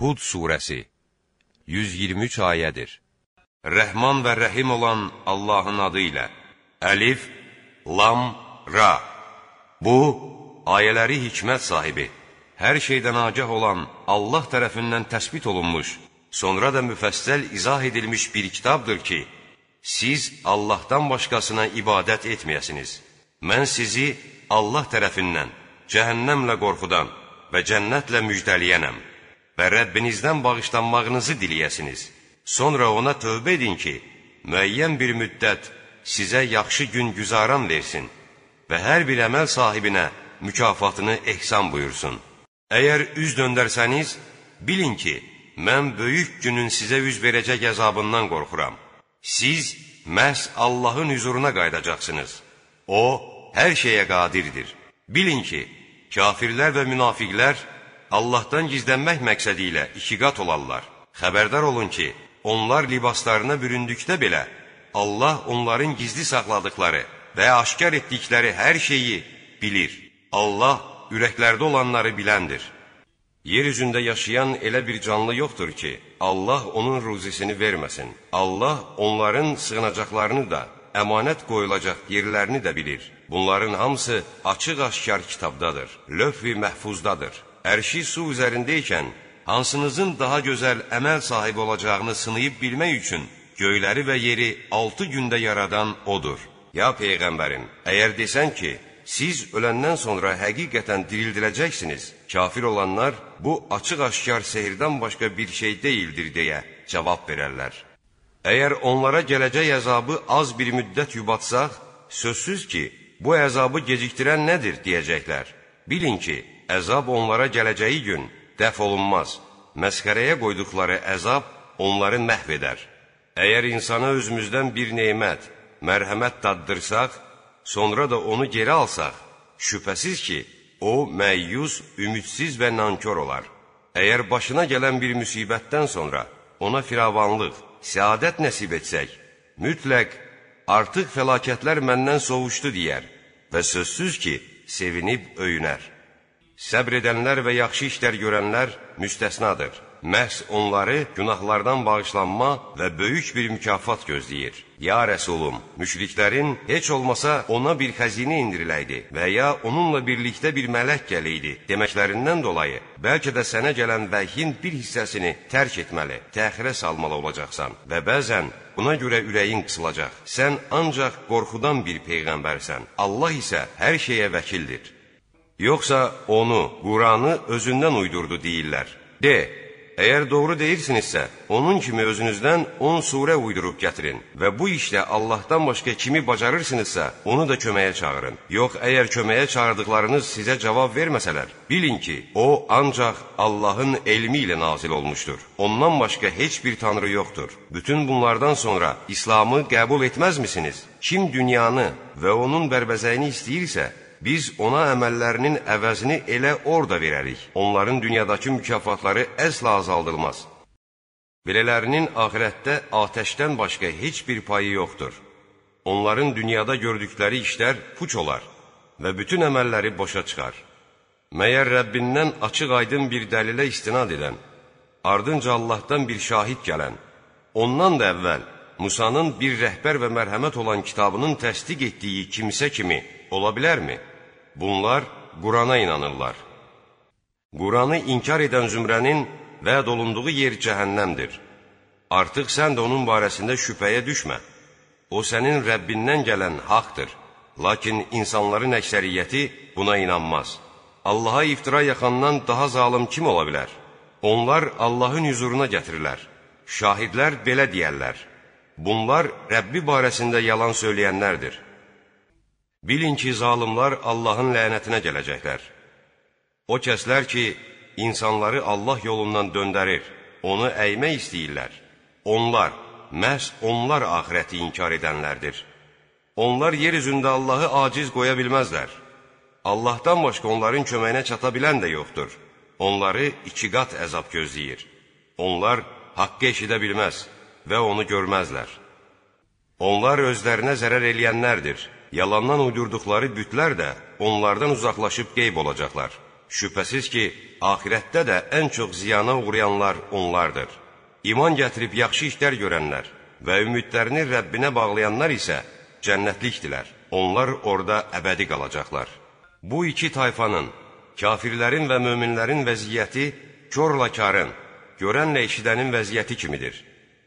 Hud surəsi 123 ayədir. Rəhman və Rəhim olan Allahın adı ilə Əlif, Lam, Ra Bu, ayələri hikmət sahibi, hər şeydən agah olan Allah tərəfindən təsbit olunmuş, sonra da müfəssəl izah edilmiş bir kitabdır ki, siz Allahdan başqasına ibadət etməyəsiniz. Mən sizi Allah tərəfindən cəhənnəmlə qorxudan və cənnətlə müjdəliyənəm və Rəbbinizdən bağışlanmağınızı diliyəsiniz. Sonra ona tövbə edin ki, müəyyən bir müddət sizə yaxşı gün güzaran versin və hər bir əməl sahibinə mükafatını ehsan buyursun. Əgər üz döndərsəniz, bilin ki, mən böyük günün sizə üz verəcək əzabından qorxuram. Siz məhz Allahın hüzuruna qaydacaqsınız. O, hər şeyə qadirdir. Bilin ki, kafirlər və münafiqlər Allahdan gizlənmək məqsədi ilə iki qat olarlar. Xəbərdar olun ki, onlar libaslarına büründükdə belə Allah onların gizli saxladıkları və aşkar etdikləri hər şeyi bilir. Allah ürəklərdə olanları biləndir. Yer üzündə yaşayan elə bir canlı yoxdur ki, Allah onun ruzisini verməsin. Allah onların sığınacaqlarını da, əmanət qoyulacaq yerlərini də bilir. Bunların hamısı açıq-aşkar kitabdadır, lövh-i məhfuzdadır. Ərşi su üzərindəykən, hansınızın daha gözəl əməl sahibi olacağını sınayıb bilmək üçün göyləri və yeri altı gündə yaradan O'dur. Ya Peyğəmbərim, əgər desən ki, siz öləndən sonra həqiqətən dirildiləcəksiniz, kafir olanlar bu açıq-aşkar sehirdən başqa bir şey deyildir deyə cavab verərlər. Əgər onlara gələcək əzabı az bir müddət yubatsaq, sözsüz ki, bu əzabı gecikdirən nədir deyəcəklər. Bilin ki, əzab onlara gələcəyi gün dəf olunmaz. Məsxərəyə qoyduqları əzab onları məhv edər. Əgər insana özümüzdən bir nemət, mərhəmət daddırsaq, sonra da onu geri alsaq, şübhəsiz ki, o məyyus, ümidsiz və nankör olar. Əgər başına gələn bir müsibətdən sonra ona firavanlıq, səadət nəsib etsək, mütləq artıq fəlakətlər məndən sovuşdu deyər və sözsüz ki, sevinib öyünər. Səbr edənlər və yaxşı işlər görənlər müstəsnadır. Məhz onları günahlardan bağışlanma və böyük bir mükafat gözləyir. Ya Rəsulum, müşriklərin heç olmasa ona bir xəzinə indiriləydi və ya onunla birlikdə bir mələk gəliydi deməklərindən dolayı, bəlkə də sənə gələn vəhyin bir hissəsini tərk etməli, təxirə salmalı olacaqsan və bəzən buna görə ürəyin qısılacaq. Sən ancaq qorxudan bir peyğəmbərsən, Allah isə hər şeyə vəkildir. Yoxsa onu, Quranı özündən uydurdu deyirlər. De, əgər doğru deyirsinizsə, onun kimi özünüzdən 10 surə uydurub gətirin və bu işlə Allahdan başqa kimi bacarırsınızsa, onu da köməyə çağırın. Yox, əgər köməyə çağırdıqlarınız sizə cavab verməsələr, bilin ki, o ancaq Allahın elmi ilə nazil olmuşdur. Ondan başqa heç bir tanrı yoxdur. Bütün bunlardan sonra İslamı qəbul etməzmisiniz? Kim dünyanı və onun bərbəzəyini istəyirsə, biz ona əməllərinin əvəzini elə orada verərik. Onların dünyadakı mükafatları əsla azaldılmaz. Belələrinin ahirətdə atəşdən başqa heç bir payı yoxdur. Onların dünyada gördükləri işlər puç olar və bütün əməlləri boşa çıxar. Məyər Rəbbindən açıq aydın bir dəlilə istinad edən, ardınca Allahdan bir şahid gələn, ondan da əvvəl Musanın bir rəhbər və mərhəmət olan kitabının təsdiq etdiyi kimsə kimi ola bilərmi? Bunlar Qurana inanırlar. Quranı inkar edən zümrənin vəd olunduğu yer cəhənnəmdir. Artıq sən də onun barəsində şübhəyə düşmə. O sənin Rəbbindən gələn haqdır. Lakin insanların əksəriyyəti buna inanmaz. Allaha iftira yaxandan daha zalım kim ola bilər? Onlar Allahın hüzuruna gətirirlər. Şahidlər belə deyərlər. Bunlar Rəbbi barəsində yalan söyləyənlərdir. Bilin ki, zalimlar Allahın lənətinə gələcəklər. O kəslər ki, insanları Allah yolundan döndərir, onu əymək istəyirlər. Onlar, məhz onlar ahirəti inkar edənlərdir. Onlar yer üzündə Allahı aciz qoya bilməzlər. Allahdan başqa onların köməyinə çata bilən də yoxdur. Onları iki qat əzab gözləyir. Onlar haqqı eşidə bilməz və onu görməzlər. Onlar özlərinə zərər eləyənlərdir yalandan uydurduqları bütlər də onlardan uzaqlaşıb qeyb olacaqlar. Şübhəsiz ki, axirətdə də ən çox ziyana uğrayanlar onlardır. İman gətirib yaxşı işlər görənlər və ümidlərini Rəbbinə bağlayanlar isə cənnətlikdilər. Onlar orada əbədi qalacaqlar. Bu iki tayfanın, kafirlərin və möminlərin vəziyyəti körla karın, görənlə eşidənin vəziyyəti kimidir.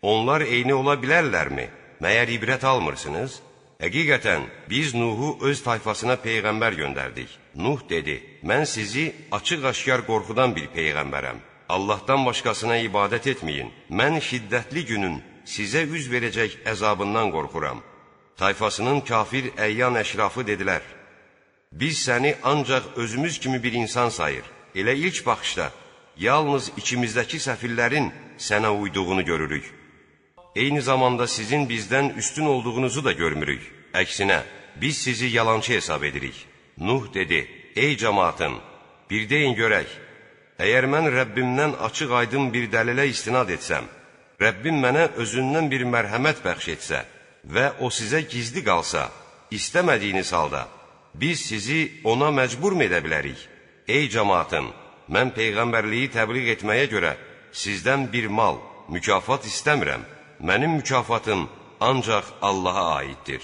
Onlar eyni ola bilərlərmi? Məyər ibrət almırsınız? Həqiqətən, biz Nuhu öz tayfasına peyğəmbər göndərdik. Nuh dedi, mən sizi açıq-aşkar qorxudan bir peyğəmbərəm. Allahdan başqasına ibadət etməyin. Mən şiddətli günün sizə üz verəcək əzabından qorxuram. Tayfasının kafir əyyan əşrafı dedilər, biz səni ancaq özümüz kimi bir insan sayır. Elə ilk baxışda, yalnız içimizdəki səfillərin sənə uyduğunu görürük. Eyni zamanda sizin bizdən üstün olduğunuzu da görmürük. Əksinə, biz sizi yalançı hesab edirik. Nuh dedi, ey cəmaatım, bir deyin görək, əgər mən Rəbbimdən açıq aydın bir dəlilə istinad etsəm, Rəbbim mənə özündən bir mərhəmət bəxş etsə və o sizə gizli qalsa, istəmədiyiniz halda, biz sizi ona məcbur edə bilərik? Ey cəmaatım, mən Peyğəmbərliyi təbliğ etməyə görə sizdən bir mal, mükafat istəmirəm. Mənim mükafatım ancaq Allaha aiddir.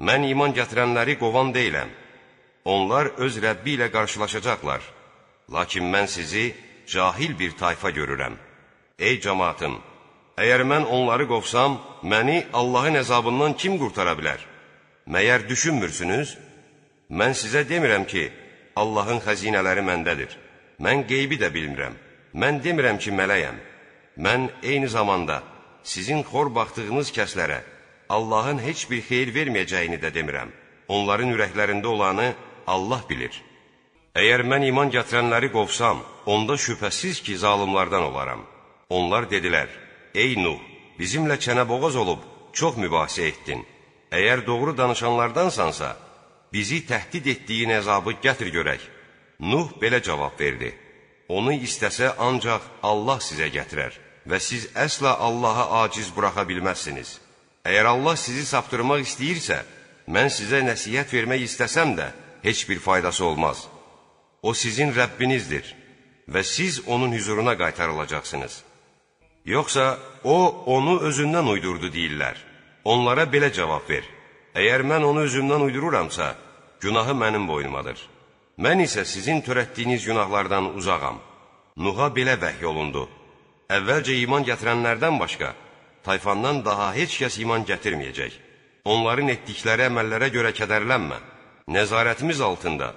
Mən iman gətirənləri qovan deyiləm. Onlar öz Rəbbi ilə qarşılaşacaqlar. Lakin mən sizi cahil bir tayfa görürəm. Ey cəmaatım, əgər mən onları qovsam, məni Allahın əzabından kim qurtara bilər? Məyər düşünmürsünüz? Mən sizə demirəm ki, Allahın xəzinələri məndədir. Mən qeybi də bilmirəm. Mən demirəm ki, mələyəm. Mən eyni zamanda sizin xor baxdığınız kəslərə Allahın heç bir xeyir verməyəcəyini də demirəm. Onların ürəklərində olanı Allah bilir. Əgər mən iman gətirənləri qovsam, onda şübhəsiz ki, zalimlardan olaram. Onlar dedilər, ey Nuh, bizimlə çənəboğaz olub çox mübahisə etdin. Əgər doğru danışanlardansansa, bizi təhdid etdiyin əzabı gətir görək. Nuh belə cavab verdi, onu istəsə ancaq Allah sizə gətirər və siz əsla Allaha aciz buraxa bilməzsiniz. Əgər Allah sizi saptırmaq istəyirsə, mən sizə nəsiyyət vermək istəsəm də, heç bir faydası olmaz. O sizin Rəbbinizdir və siz onun hüzuruna qaytarılacaqsınız. Yoxsa o, onu özündən uydurdu deyirlər. Onlara belə cavab ver. Əgər mən onu özümdən uydururamsa, günahı mənim boynumadır. Mən isə sizin törətdiyiniz günahlardan uzağam. Nuha belə vəhy olundu. Əvvəlcə iman gətirənlərdən başqa, tayfandan daha heç kəs iman gətirməyəcək. Onların etdikləri əməllərə görə kədərlənmə. Nəzarətimiz altında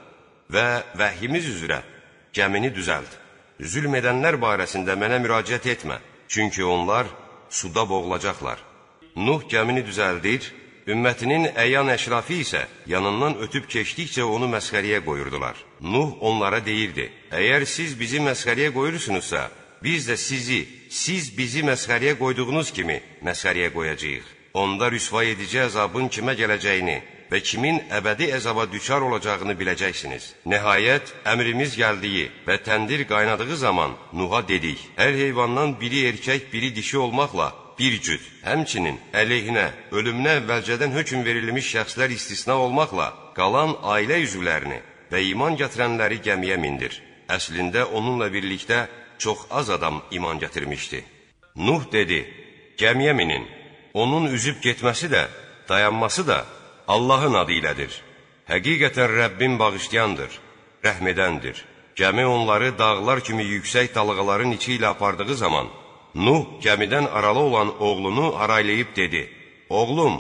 və vəhiyimiz üzrə gəmini düzəlt. Zülm edənlər barəsində mənə müraciət etmə, çünki onlar suda boğulacaqlar. Nuh gəmini düzəldir, ümmətinin əyan əşrafı isə yanından ötüb keçdikcə onu məsxəriyə qoyurdular. Nuh onlara deyirdi, əgər siz bizi məsxəriyə qoyursunuzsa, biz də sizi, siz bizi məsxəriyə qoyduğunuz kimi məsxəriyə qoyacağıq. Onda rüsva edici əzabın kimə gələcəyini və kimin əbədi əzaba düçar olacağını biləcəksiniz. Nəhayət, əmrimiz gəldiyi və təndir qaynadığı zaman Nuha dedik, hər heyvandan biri erkək, biri dişi olmaqla bir cüt, həmçinin əleyhinə, ölümünə əvvəlcədən hökm verilmiş şəxslər istisna olmaqla qalan ailə üzvlərini və iman gətirənləri gəmiyə mindir. Əslində onunla birlikdə çox az adam iman gətirmişdi. Nuh dedi, gəmiyə minin, onun üzüb getməsi də, dayanması da Allahın adı ilədir. Həqiqətən Rəbbim bağışlayandır, rəhmədəndir. Gəmi onları dağlar kimi yüksək dalğaların içi ilə apardığı zaman, Nuh gəmidən aralı olan oğlunu araylayıb dedi, Oğlum,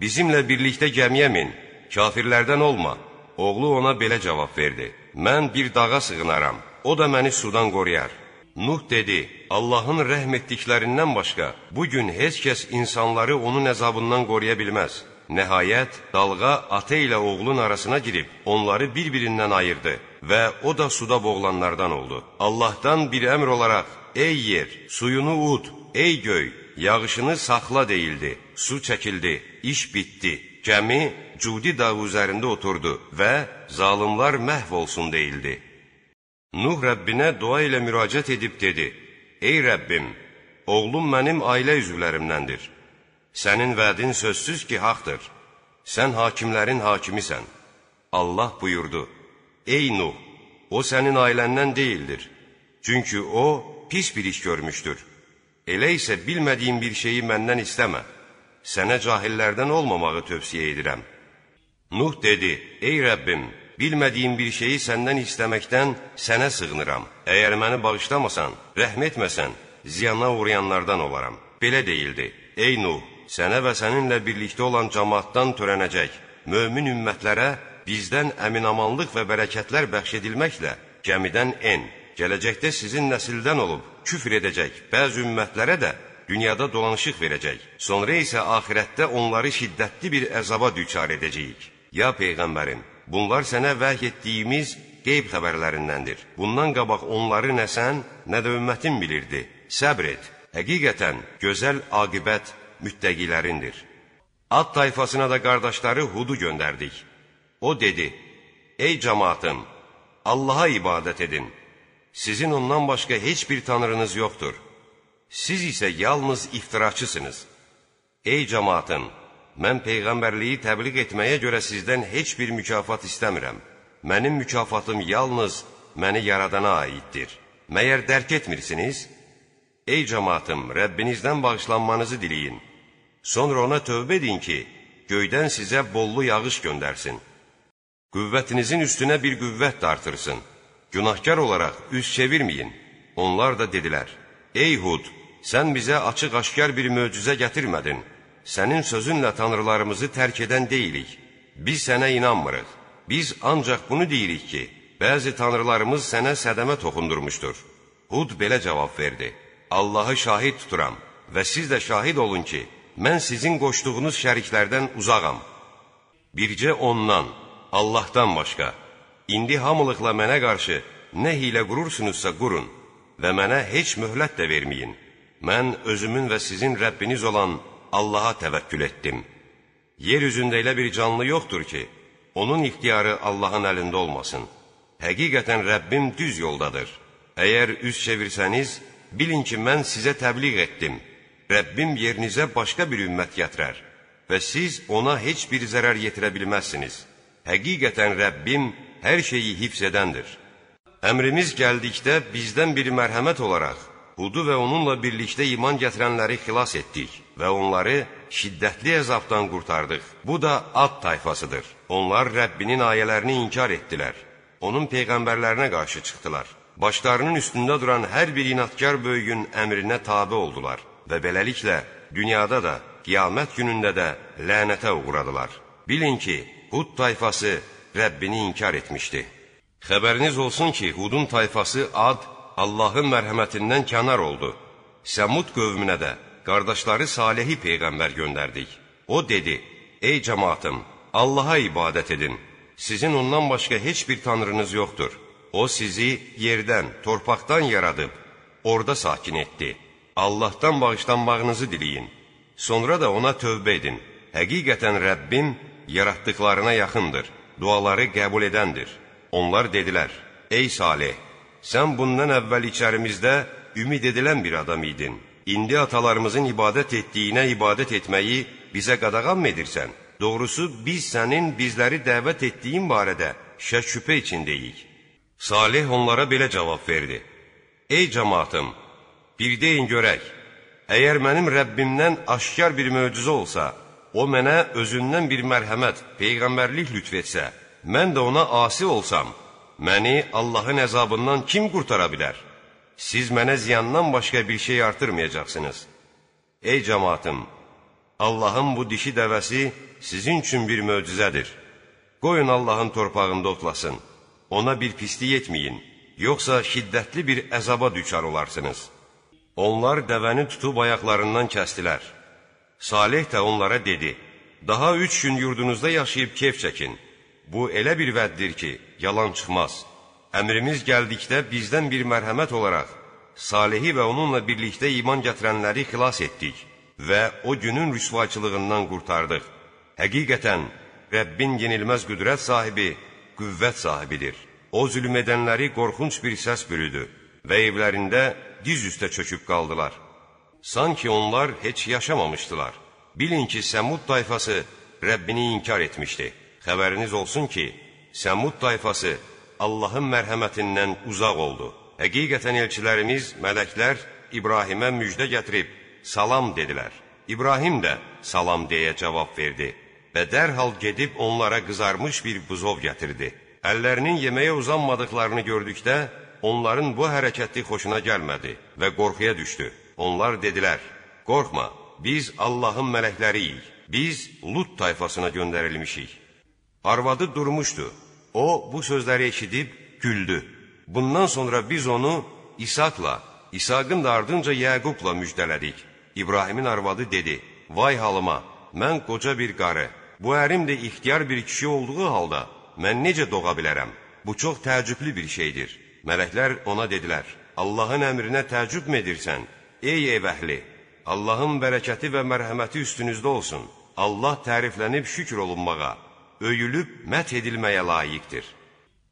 bizimlə birlikdə gəmiyə min, kafirlərdən olma. Oğlu ona belə cavab verdi, mən bir dağa sığınaram, o da məni sudan qoruyar. Nuh dedi, Allahın rəhm etdiklərindən başqa, bugün heç kəs insanları onun əzabından qoruya bilməz. Nəhayət, dalğa ata ilə oğlun arasına girib, onları bir-birindən ayırdı və o da suda boğulanlardan oldu. Allahdan bir əmr olaraq, ey yer, suyunu ud, ey göy, yağışını saxla deyildi, su çəkildi, iş bitdi. Gəmi Cudi dağı üzərində oturdu və zalimlar məhv olsun deyildi. Nuh Rəbbinə dua ilə müraciət edib dedi, Ey Rəbbim, oğlum mənim ailə üzvlərimdəndir. Sənin vədin sözsüz ki, haqdır. Sən hakimlərin hakimisən. Allah buyurdu, Ey Nuh, o sənin ailəndən deyildir. Çünki o, pis bir iş görmüşdür. Elə isə bilmədiyin bir şeyi məndən istəmə. Sənə cahillərdən olmamağı tövsiyə edirəm. Nuh dedi, ey Rəbbim, bilmədiyim bir şeyi səndən istəməkdən sənə sığınıram. Əgər məni bağışlamasan, rəhm etməsən, ziyana uğrayanlardan olaram. Belə deyildi, ey Nuh, sənə və səninlə birlikdə olan cəmaatdan törənəcək, mömin ümmətlərə bizdən əminamanlıq və bərəkətlər bəxş edilməklə gəmidən en. Gələcəkdə sizin nəsildən olub küfr edəcək bəzi ümmətlərə də dünyada dolanışıq verəcək. Sonra isə axirətdə onları şiddətli bir əzaba düçar edəcəyik. Ya Peyğəmbərim, bunlar sənə vəhy etdiyimiz qeyb xəbərlərindəndir. Bundan qabaq onları nə sən, nə də ümmətin bilirdi. Səbr et. Həqiqətən, gözəl aqibət müttəqilərindir. Ad tayfasına da qardaşları Hudu göndərdik. O dedi, ey cəmaatım, Allaha ibadət edin. Sizin ondan başqa heç bir tanrınız yoxdur. Siz isə yalnız iftiraçısınız. Ey cəmaatım, mən Peyğəmbərliyi təbliğ etməyə görə sizdən heç bir mükafat istəmirəm. Mənim mükafatım yalnız məni yaradana aiddir. Məyər dərk etmirsiniz? Ey cəmaatım, Rəbbinizdən bağışlanmanızı diləyin. Sonra ona tövbə edin ki, göydən sizə bollu yağış göndərsin. Qüvvətinizin üstünə bir qüvvət də artırsın. Günahkar olaraq üz çevirməyin. Onlar da dedilər, Ey Hud, sən bizə açıq-aşkar bir möcüzə gətirmədin. Sənin sözünlə tanrılarımızı tərk edən deyilik. Biz sənə inanmırıq. Biz ancaq bunu deyirik ki, bəzi tanrılarımız sənə sədəmə toxundurmuşdur. Hud belə cavab verdi, Allahı şahid tuturam və siz də şahid olun ki, mən sizin qoşduğunuz şəriklərdən uzağam. Bircə ondan, Allahdan başqa, İndi hamılıqla mənə qarşı nə hilə qurursunuzsa qurun və mənə heç möhlət də verməyin. Mən özümün və sizin Rəbbiniz olan Allaha təvəkkül etdim. Yer üzündə elə bir canlı yoxdur ki, onun ixtiyarı Allahın əlində olmasın. Həqiqətən Rəbbim düz yoldadır. Əgər üz çevirsəniz, bilin ki, mən sizə təbliğ etdim. Rəbbim yerinizə başqa bir ümmət gətirər və siz ona heç bir zərər yetirə bilməzsiniz. Həqiqətən Rəbbim hər şeyi hifz edəndir. Əmrimiz gəldikdə bizdən bir mərhəmət olaraq, Hudu və onunla birlikdə iman gətirənləri xilas etdik və onları şiddətli əzabdan qurtardıq. Bu da Ad tayfasıdır. Onlar Rəbbinin ayələrini inkar etdilər. Onun peyğəmbərlərinə qarşı çıxdılar. Başlarının üstündə duran hər bir inatkar böyüyün əmrinə tabe oldular və beləliklə dünyada da, qiyamət günündə də lənətə uğradılar. Bilin ki, Hud tayfası Rəbbini inkar etmişdi. Xəbəriniz olsun ki, Hudun tayfası Ad Allahın mərhəmətindən kənar oldu. Səmud qövmünə də qardaşları Salihi peyğəmbər göndərdik. O dedi: Ey cemaatım, Allaha ibadət edin. Sizin ondan başqa heç bir tanrınız yoxdur. O sizi yerdən, torpaqdan yaradıb, orada sakin etdi. Allahdan bağışlanmağınızı diləyin. Sonra da ona tövbə edin. Həqiqətən Rəbbim yaratdıqlarına yaxındır duaları qəbul edəndir. Onlar dedilər, ey Salih, sən bundan əvvəl içərimizdə ümid edilən bir adam idin. İndi atalarımızın ibadət etdiyinə ibadət etməyi bizə qadağan edirsən? Doğrusu, biz sənin bizləri dəvət etdiyin barədə şək şübhə içindəyik. Salih onlara belə cavab verdi. Ey cəmatım, bir deyin görək, əgər mənim Rəbbimdən aşkar bir möcüzə olsa, o mənə özündən bir mərhəmət, peyğəmbərlik lütf etsə, mən də ona asi olsam, məni Allahın əzabından kim qurtara bilər? Siz mənə ziyandan başqa bir şey artırmayacaqsınız. Ey cəmatım, Allahın bu dişi dəvəsi sizin üçün bir möcüzədir. Qoyun Allahın torpağında otlasın, ona bir pislik etməyin, yoxsa şiddətli bir əzaba düçar olarsınız. Onlar dəvəni tutub ayaqlarından kəstilər. Salih də onlara dedi, daha üç gün yurdunuzda yaşayıb kef çəkin. Bu elə bir vəddir ki, yalan çıxmaz. Əmrimiz gəldikdə bizdən bir mərhəmət olaraq, Salihi və onunla birlikdə iman gətirənləri xilas etdik və o günün rüsvaçılığından qurtardıq. Həqiqətən, Rəbbin yenilməz qüdrət sahibi, qüvvət sahibidir. O zülm edənləri qorxunç bir səs bürüdü və evlərində diz üstə çöküb qaldılar. Sanki onlar heç yaşamamışdılar. Bilin ki, Səmud tayfası Rəbbini inkar etmişdi. Xəbəriniz olsun ki, Səmud tayfası Allahın mərhəmətindən uzaq oldu. Həqiqətən elçilərimiz, mələklər İbrahimə müjdə gətirib, salam dedilər. İbrahim də salam deyə cavab verdi və dərhal gedib onlara qızarmış bir buzov gətirdi. Əllərinin yeməyə uzanmadıqlarını gördükdə, onların bu hərəkəti xoşuna gəlmədi və qorxuya düşdü. Onlar dedilər, qorxma, biz Allahın mələkləriyik, biz Lut tayfasına göndərilmişik. Arvadı durmuşdu, o bu sözləri eşidib güldü. Bundan sonra biz onu İsaqla, İsaqın da ardınca Yəqubla müjdələdik. İbrahimin arvadı dedi, vay halıma, mən qoca bir qarı, bu ərim də ixtiyar bir kişi olduğu halda, mən necə doğa bilərəm? Bu çox təəccüblü bir şeydir. Mələklər ona dedilər, Allahın əmrinə təəccübmü edirsən? Ey ev əhli, Allahın bərəkəti və mərhəməti üstünüzdə olsun. Allah təriflənib şükür olunmağa, öyülüb mət edilməyə layiqdir.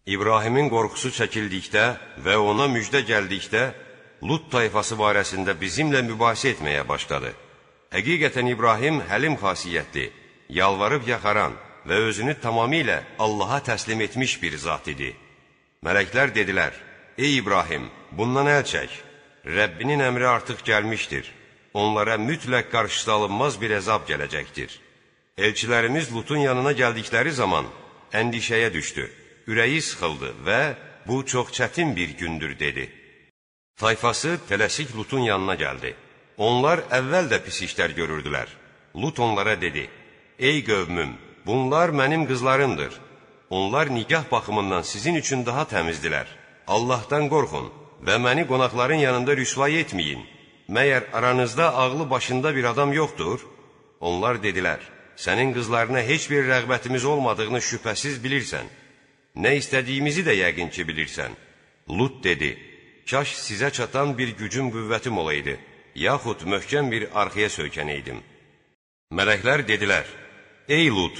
İbrahimin qorxusu çəkildikdə və ona müjdə gəldikdə, Lut tayfası barəsində bizimlə mübahisə etməyə başladı. Həqiqətən İbrahim həlim xasiyyətli, yalvarıb yaxaran və özünü tamamilə Allaha təslim etmiş bir zat idi. Mələklər dedilər, Ey İbrahim, bundan əl çək, Rəbbinin əmri artıq gəlmişdir, onlara mütləq qarşısı alınmaz bir əzab gələcəkdir. Elçilərimiz Lutun yanına gəldikləri zaman əndişəyə düşdü, ürəyi sıxıldı və bu çox çətin bir gündür dedi. Tayfası tələsik Lutun yanına gəldi. Onlar əvvəl də pis işlər görürdülər. Lut onlara dedi, Ey qövmüm, bunlar mənim qızlarımdır. Onlar nigah baxımından sizin üçün daha təmizdilər. Allahdan qorxun və məni qonaqların yanında rüsvay etməyin. Məyər aranızda ağlı başında bir adam yoxdur? Onlar dedilər, sənin qızlarına heç bir rəğbətimiz olmadığını şübhəsiz bilirsən. Nə istədiyimizi də yəqin ki bilirsən. Lut dedi, kaş sizə çatan bir gücüm qüvvətim olaydı, yaxud möhkəm bir arxaya söykənəydim. Mələklər dedilər, ey Lut,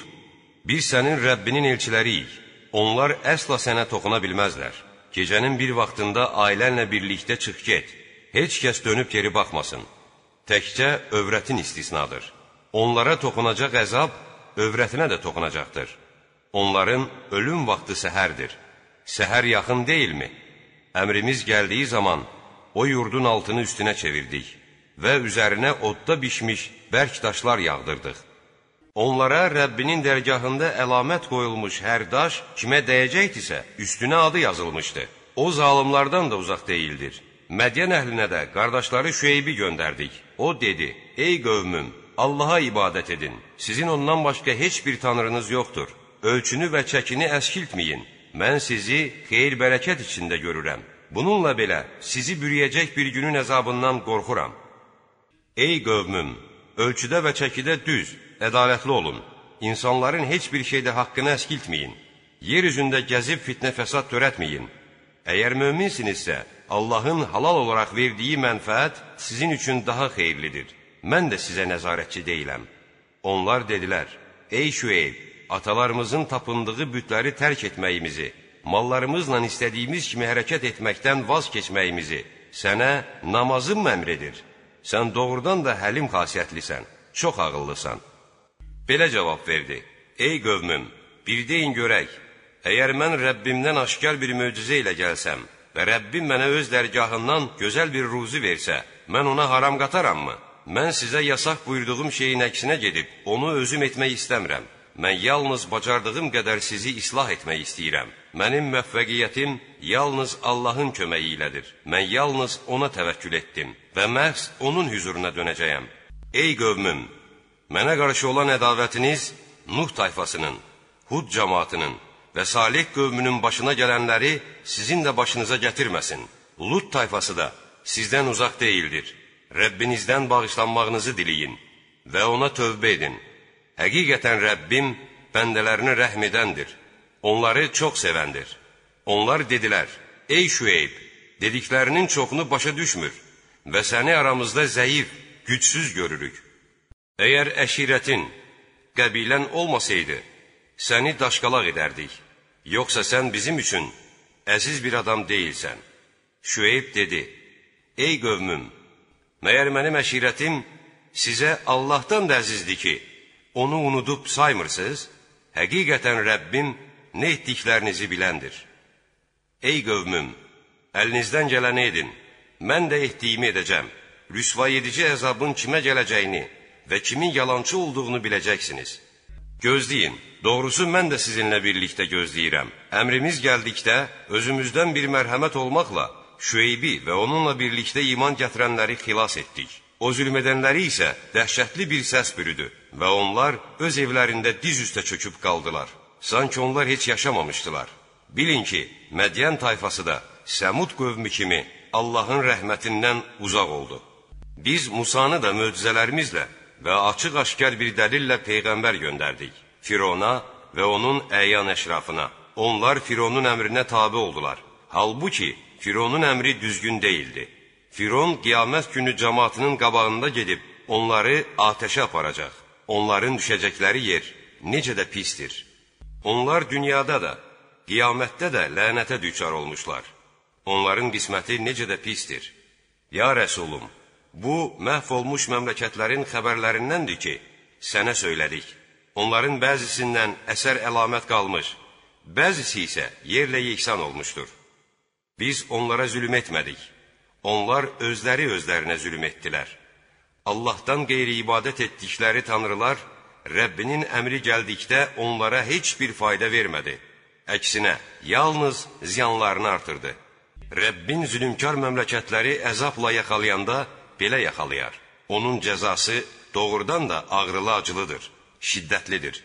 biz sənin Rəbbinin elçiləriyik, onlar əsla sənə toxuna bilməzlər. Gecənin bir vaxtında ailənlə birlikdə çıx get, heç kəs dönüb geri baxmasın. Təkcə övrətin istisnadır. Onlara toxunacaq əzab, övrətinə də toxunacaqdır. Onların ölüm vaxtı səhərdir. Səhər yaxın deyilmi? Əmrimiz gəldiyi zaman o yurdun altını üstünə çevirdik və üzərinə odda bişmiş bərk daşlar yağdırdıq. Onlara Rəbbinin dərgahında əlamət qoyulmuş hər daş kimə dəyəcəkdisə, üstünə adı yazılmışdı. O zalimlardan da uzaq deyildir. Mədyan əhlinə də qardaşları Şüeybi göndərdik. O dedi, ey qövmüm, Allaha ibadət edin. Sizin ondan başqa heç bir tanrınız yoxdur. Ölçünü və çəkini əskiltməyin. Mən sizi xeyir-bərəkət içində görürəm. Bununla belə sizi bürüyəcək bir günün əzabından qorxuram. Ey qövmüm, ölçüdə və çəkidə düz, ədalətli olun. İnsanların heç bir şeydə haqqını əskiltməyin. Yer üzündə gəzib fitnə fəsad törətməyin. Əgər möminsinizsə, Allahın halal olaraq verdiyi mənfəət sizin üçün daha xeyirlidir. Mən də sizə nəzarətçi deyiləm. Onlar dedilər, ey Şüeyb, atalarımızın tapındığı bütləri tərk etməyimizi, mallarımızla istədiyimiz kimi hərəkət etməkdən vaz keçməyimizi sənə namazın məmr edir. Sən doğrudan da həlim xasiyyətlisən, çox ağıllısan. Belə cavab verdi: Ey qövmüm, bir deyin görək, əgər mən Rəbbimdən aşkar bir möcüzə ilə gəlsəm və Rəbbim mənə öz dərgahından gözəl bir ruzi versə, mən ona haram qatarammı? Mən sizə yasaq buyurduğum şeyin əksinə gedib, onu özüm etmək istəmirəm. Mən yalnız bacardığım qədər sizi islah etmək istəyirəm. Mənim müvəffəqiyyətim yalnız Allahın köməyi ilədir. Mən yalnız ona təvəkkül etdim və məhz onun hüzuruna dönəcəyəm. Ey qövmüm, Mənə qarşı olan ədavətiniz Nuh tayfasının, Hud cəmaatının və Salih qövmünün başına gələnləri sizin də başınıza gətirməsin. Lut tayfası da sizdən uzaq deyildir. Rəbbinizdən bağışlanmağınızı diləyin və ona tövbə edin. Həqiqətən Rəbbim bəndələrini rəhm edəndir. Onları çox sevəndir. Onlar dedilər, ey Şüeyb, dediklərinin çoxunu başa düşmür və səni aramızda zəif, gücsüz görürük. Əgər əşirətin, qəbilən olmasaydı, səni daşqalaq edərdik. Yoxsa sən bizim üçün əziz bir adam deyilsən. Şüeyb dedi, Ey qövmüm, məyər mənim əşirətim sizə Allahdan da əzizdir ki, onu unudub saymırsınız? Həqiqətən Rəbbim nə etdiklərinizi biləndir. Ey qövmüm, əlinizdən gələni edin, mən də etdiyimi edəcəm. Rüsvay edici əzabın kimə gələcəyini və kimin yalançı olduğunu biləcəksiniz. Gözləyin, doğrusu mən də sizinlə birlikdə gözləyirəm. Əmrimiz gəldikdə özümüzdən bir mərhəmət olmaqla Şüeybi və onunla birlikdə iman gətirənləri xilas etdik. O zülm edənləri isə dəhşətli bir səs bürüdü və onlar öz evlərində diz üstə çöküb qaldılar. Sanki onlar heç yaşamamışdılar. Bilin ki, Mədiyən tayfası da Səmud qövmü kimi Allahın rəhmətindən uzaq oldu. Biz Musanı da möcüzələrimizlə və açıq-aşkar bir dəlillə Peyğəmbər göndərdik. Firona və onun əyan əşrafına. Onlar Fironun əmrinə tabi oldular. Halbuki, Fironun əmri düzgün deyildi. Firon qiyamət günü cəmatının qabağında gedib, onları atəşə aparacaq. Onların düşəcəkləri yer necə də pistir. Onlar dünyada da, qiyamətdə də lənətə düçar olmuşlar. Onların qisməti necə də pistir. Ya Rəsulum, bu məhv olmuş məmləkətlərin xəbərlərindəndir ki, sənə söylədik. Onların bəzisindən əsər əlamət qalmış, bəzisi isə yerlə yeksan olmuşdur. Biz onlara zülm etmədik. Onlar özləri özlərinə zülm etdilər. Allahdan qeyri ibadət etdikləri tanrılar Rəbbinin əmri gəldikdə onlara heç bir fayda vermədi. Əksinə, yalnız ziyanlarını artırdı. Rəbbin zülümkar məmləkətləri əzabla yaxalayanda belə yaxalayar. Onun cəzası doğrudan da ağrılı acılıdır, şiddətlidir.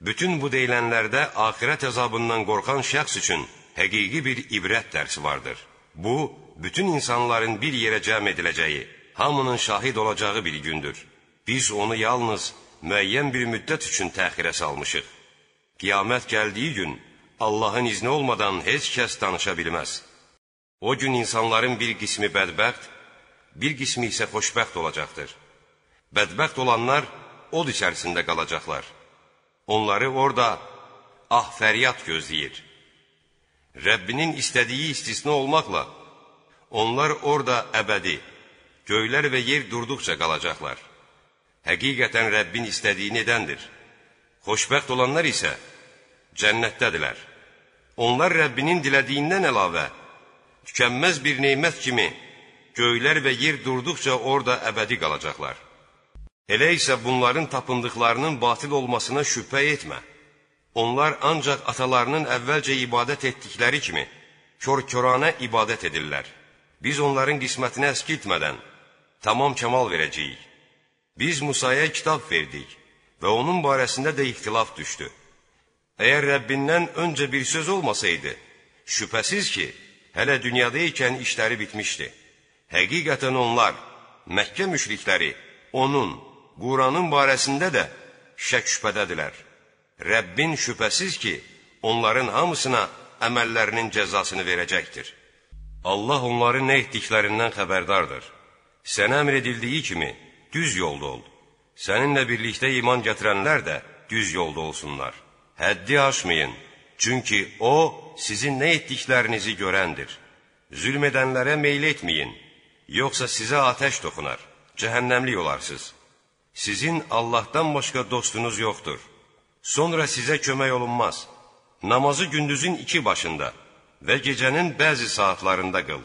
Bütün bu deyilənlərdə axirət əzabından qorxan şəxs üçün həqiqi bir ibrət dərsi vardır. Bu, bütün insanların bir yerə cəm ediləcəyi, hamının şahid olacağı bir gündür. Biz onu yalnız müəyyən bir müddət üçün təxirə salmışıq. Qiyamət gəldiyi gün, Allahın izni olmadan heç kəs danışa bilməz. O gün insanların bir qismi bədbəxt, bir qismi isə xoşbəxt olacaqdır. Bədbəxt olanlar od içərisində qalacaqlar. Onları orada ah fəryad gözləyir. Rəbbinin istədiyi istisna olmaqla, onlar orada əbədi, göylər və yer durduqca qalacaqlar. Həqiqətən Rəbbin istədiyini edəndir. Xoşbəxt olanlar isə cənnətdədirlər. Onlar Rəbbinin dilədiyindən əlavə, tükənməz bir neymət kimi göylər və yer durduqca orada əbədi qalacaqlar. Elə isə bunların tapındıqlarının batil olmasına şübhə etmə. Onlar ancaq atalarının əvvəlcə ibadət etdikləri kimi kör-körana ibadət edirlər. Biz onların qismətini əskiltmədən tamam kəmal verəcəyik. Biz Musaya kitab verdik və onun barəsində də ixtilaf düşdü. Əgər Rəbbindən öncə bir söz olmasaydı, şübhəsiz ki, hələ dünyada ikən işləri bitmişdi. Həqiqətən onlar, Məkkə müşrikləri, onun, Quranın barəsində də şək şübhədədirlər. Rəbbin şübhəsiz ki, onların hamısına əməllərinin cəzasını verəcəkdir. Allah onların nə etdiklərindən xəbərdardır. Sənə əmr edildiyi kimi düz yolda ol. Səninlə birlikdə iman gətirənlər də düz yolda olsunlar. Həddi aşmayın, çünki O, sizin nə etdiklərinizi görəndir. Zülm edənlərə meyl etməyin, yoxsa sizə atəş toxunar, cəhənnəmlik olarsınız. Sizin Allahdan başqa dostunuz yoxdur. Sonra sizə kömək olunmaz. Namazı gündüzün iki başında və gecənin bəzi saatlarında qıl.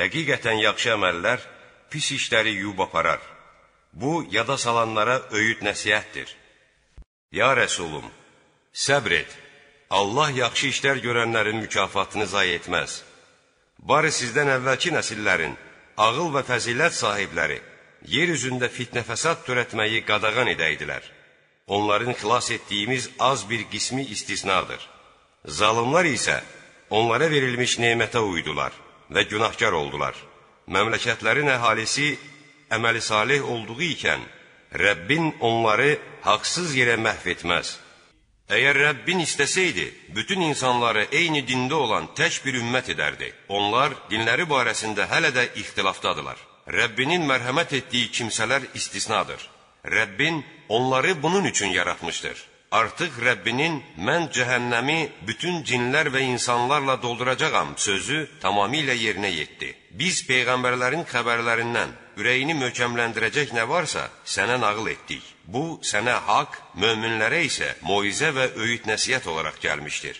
Həqiqətən yaxşı əməllər pis işləri yuyub aparar. Bu, yada salanlara öyüd nəsiyyətdir. Ya Rəsulum, Səbr et. Allah yaxşı işlər görənlərin mükafatını zay etməz. Barı sizdən əvvəlki nəsillərin, ağıl və fəzilət sahibləri, yer üzündə fitnə fəsad törətməyi qadağan edəydilər. Onların xilas etdiyimiz az bir qismi istisnadır. Zalımlar isə onlara verilmiş nemətə uydular və günahkar oldular. Məmləkətlərin əhalisi əməli salih olduğu ikən, Rəbbin onları haqsız yerə məhv etməz. Əgər Rəbbin istəsəydi, bütün insanları eyni dində olan tək bir ümmət edərdi. Onlar dinləri barəsində hələ də ixtilafdadılar. Rəbbinin mərhəmət etdiyi kimsələr istisnadır. Rəbbin onları bunun üçün yaratmışdır. Artıq Rəbbinin mən cəhənnəmi bütün cinlər və insanlarla dolduracağam sözü tamamilə yerinə yetdi. Biz peyğəmbərlərin xəbərlərindən ürəyini möhkəmləndirəcək nə varsa, sənə nağıl etdik. Bu, sənə haqq, möminlərə isə moizə və öyüd nəsiyyət olaraq gəlmişdir.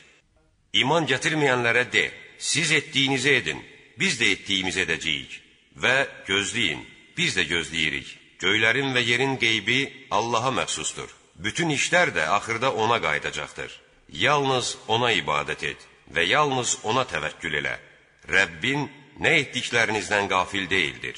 İman gətirməyənlərə de, siz etdiyinizi edin, biz də etdiyimizi edəcəyik və gözləyin, biz də gözləyirik. Göylərin və yerin qeybi Allaha məxsusdur. Bütün işlər də axırda ona qayıdacaqdır. Yalnız ona ibadət et və yalnız ona təvəkkül elə. Rəbbin nə etdiklərinizdən qafil deyildir.